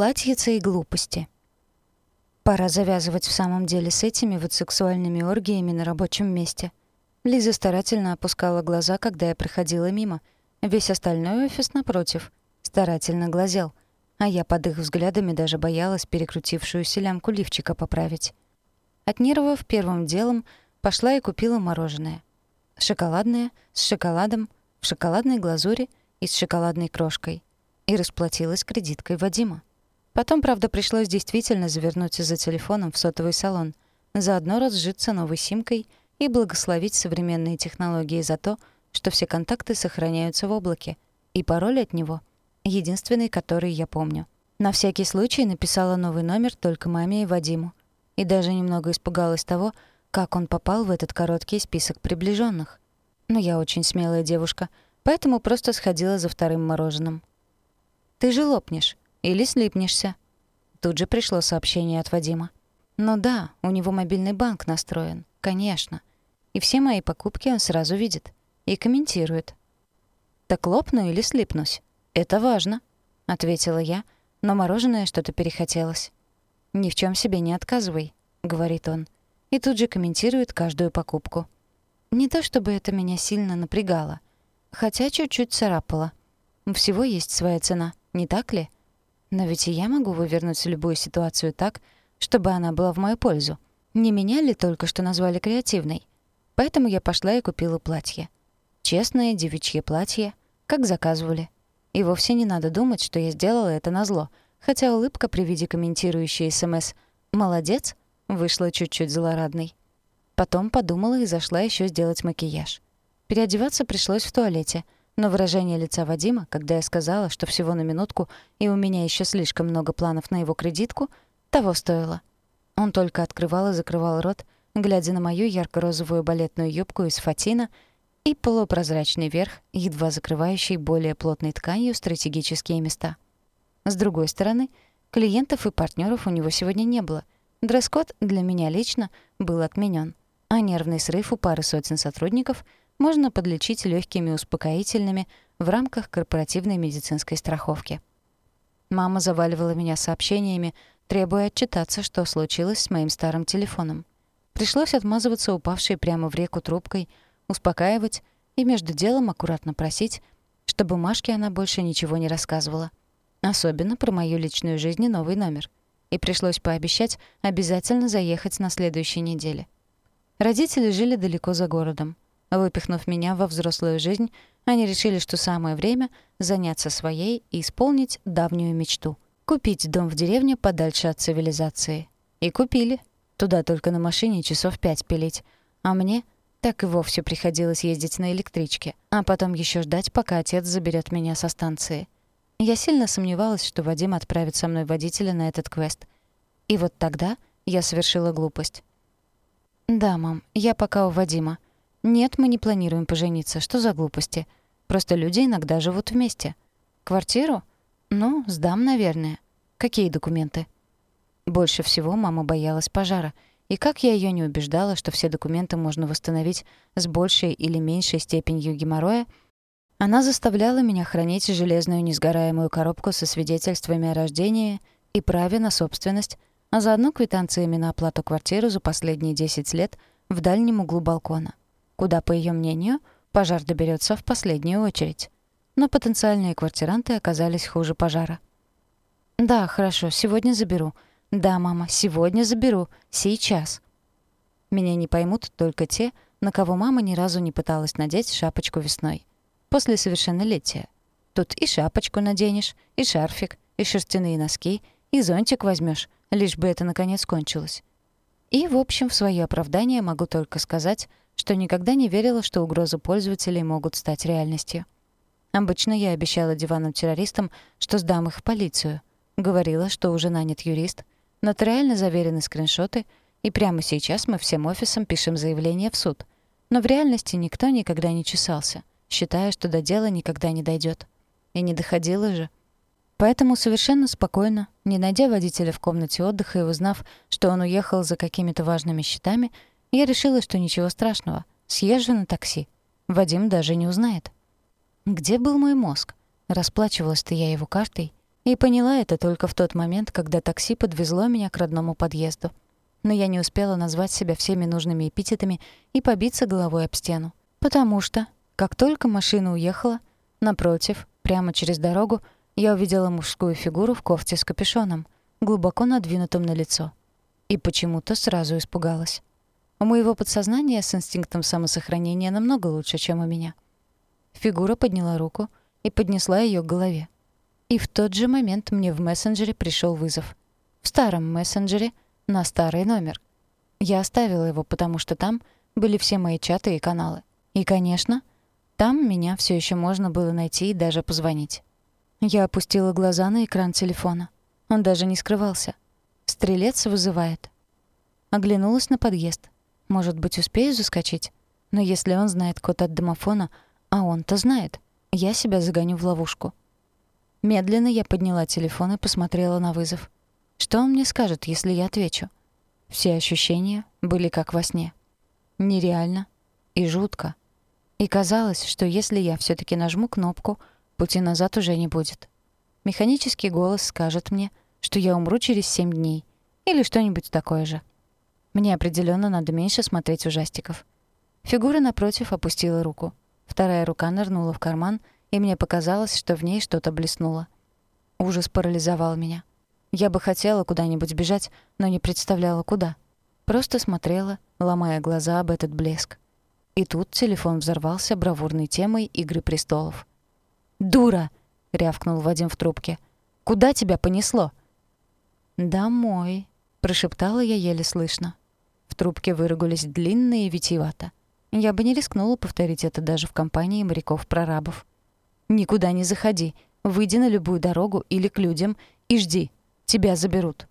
Платьица и глупости. Пора завязывать в самом деле с этими вот сексуальными оргиями на рабочем месте. Лиза старательно опускала глаза, когда я проходила мимо. Весь остальной офис, напротив, старательно глазел, а я под их взглядами даже боялась перекрутившуюся лямку лифчика поправить. От нервов первым делом пошла и купила мороженое. Шоколадное, с шоколадом, в шоколадной глазури и с шоколадной крошкой. И расплатилась кредиткой Вадима. Потом, правда, пришлось действительно завернуть за телефоном в сотовый салон, заодно разжиться новой симкой и благословить современные технологии за то, что все контакты сохраняются в облаке, и пароль от него — единственный, который я помню. На всякий случай написала новый номер только маме и Вадиму. И даже немного испугалась того, как он попал в этот короткий список приближенных. Но я очень смелая девушка, поэтому просто сходила за вторым мороженым. «Ты же лопнешь», или слипнешься. Тут же пришло сообщение от Вадима. Ну да, у него мобильный банк настроен, конечно. И все мои покупки он сразу видит. И комментирует. «Так лопну или слипнусь? Это важно», — ответила я, но мороженое что-то перехотелось. «Ни в чем себе не отказывай», — говорит он. И тут же комментирует каждую покупку. Не то чтобы это меня сильно напрягало, хотя чуть-чуть царапало. Всего есть своя цена, не так ли?» Но ведь и я могу вывернуть любую ситуацию так, чтобы она была в мою пользу. Не меня ли только что назвали креативной? Поэтому я пошла и купила платье. Честное девичье платье, как заказывали. И вовсе не надо думать, что я сделала это назло, хотя улыбка при виде комментирующей СМС «Молодец» вышла чуть-чуть злорадной. Потом подумала и зашла еще сделать макияж. Переодеваться пришлось в туалете — но выражение лица Вадима, когда я сказала, что всего на минутку и у меня еще слишком много планов на его кредитку, того стоило. Он только открывал и закрывал рот, глядя на мою ярко-розовую балетную юбку из фатина и полупрозрачный верх, едва закрывающий более плотной тканью стратегические места. С другой стороны, клиентов и партнеров у него сегодня не было. Дресс-код для меня лично был отменен, а нервный срыв у пары сотен сотрудников — можно подлечить легкими успокоительными в рамках корпоративной медицинской страховки. Мама заваливала меня сообщениями, требуя отчитаться, что случилось с моим старым телефоном. Пришлось отмазываться упавшей прямо в реку трубкой, успокаивать и между делом аккуратно просить, чтобы Машке она больше ничего не рассказывала. Особенно про мою личную жизнь и новый номер. И пришлось пообещать обязательно заехать на следующей неделе. Родители жили далеко за городом. Выпихнув меня во взрослую жизнь, они решили, что самое время заняться своей и исполнить давнюю мечту — купить дом в деревне подальше от цивилизации. И купили. Туда только на машине часов пять пилить. А мне так и вовсе приходилось ездить на электричке, а потом еще ждать, пока отец заберет меня со станции. Я сильно сомневалась, что Вадим отправит со мной водителя на этот квест. И вот тогда я совершила глупость. «Да, мам, я пока у Вадима», «Нет, мы не планируем пожениться. Что за глупости? Просто люди иногда живут вместе. Квартиру? Ну, сдам, наверное. Какие документы?» Больше всего мама боялась пожара. И как я ее не убеждала, что все документы можно восстановить с большей или меньшей степенью геморроя, она заставляла меня хранить железную несгораемую коробку со свидетельствами о рождении и праве на собственность, а заодно квитанциями на оплату квартиры за последние 10 лет в дальнем углу балкона куда, по ее мнению, пожар доберется в последнюю очередь. Но потенциальные квартиранты оказались хуже пожара. «Да, хорошо, сегодня заберу. Да, мама, сегодня заберу. Сейчас». Меня не поймут только те, на кого мама ни разу не пыталась надеть шапочку весной. После совершеннолетия. Тут и шапочку наденешь, и шарфик, и шерстяные носки, и зонтик возьмешь, лишь бы это наконец кончилось. И, в общем, в свое оправдание могу только сказать, что никогда не верила, что угрозы пользователей могут стать реальностью. Обычно я обещала диванным-террористам, что сдам их в полицию. Говорила, что уже нанят юрист, нотариально заверены скриншоты, и прямо сейчас мы всем офисом пишем заявление в суд. Но в реальности никто никогда не чесался, считая, что до дела никогда не дойдет. И не доходило же. Поэтому совершенно спокойно, не найдя водителя в комнате отдыха и узнав, что он уехал за какими-то важными счетами, я решила, что ничего страшного. Съезжу на такси. Вадим даже не узнает. Где был мой мозг? Расплачивалась-то я его картой. И поняла это только в тот момент, когда такси подвезло меня к родному подъезду. Но я не успела назвать себя всеми нужными эпитетами и побиться головой об стену. Потому что, как только машина уехала, напротив, прямо через дорогу, я увидела мужскую фигуру в кофте с капюшоном, глубоко надвинутым на лицо. И почему-то сразу испугалась. У моего подсознания с инстинктом самосохранения намного лучше, чем у меня. Фигура подняла руку и поднесла ее к голове. И в тот же момент мне в мессенджере пришел вызов. В старом мессенджере на старый номер. Я оставила его, потому что там были все мои чаты и каналы. И, конечно, там меня все еще можно было найти и даже позвонить. Я опустила глаза на экран телефона. Он даже не скрывался. Стрелец вызывает. Оглянулась на подъезд. Может быть, успею заскочить? Но если он знает код от домофона, а он-то знает, я себя загоню в ловушку. Медленно я подняла телефон и посмотрела на вызов. Что он мне скажет, если я отвечу? Все ощущения были как во сне. Нереально и жутко. И казалось, что если я все таки нажму кнопку, пути назад уже не будет. Механический голос скажет мне, что я умру через семь дней или что-нибудь такое же. Мне определенно надо меньше смотреть ужастиков. Фигура напротив опустила руку. Вторая рука нырнула в карман — и мне показалось, что в ней что-то блеснуло. Ужас парализовал меня. Я бы хотела куда-нибудь бежать, но не представляла, куда. Просто смотрела, ломая глаза об этот блеск. И тут телефон взорвался бравурной темой «Игры престолов». «Дура!» — рявкнул Вадим в трубке. «Куда тебя понесло?» «Домой», — прошептала я еле слышно. В трубке выругались длинные и витиевато. Я бы не рискнула повторить это даже в компании моряков-прорабов. Никуда не заходи. Выйди на любую дорогу или к людям и жди. Тебя заберут.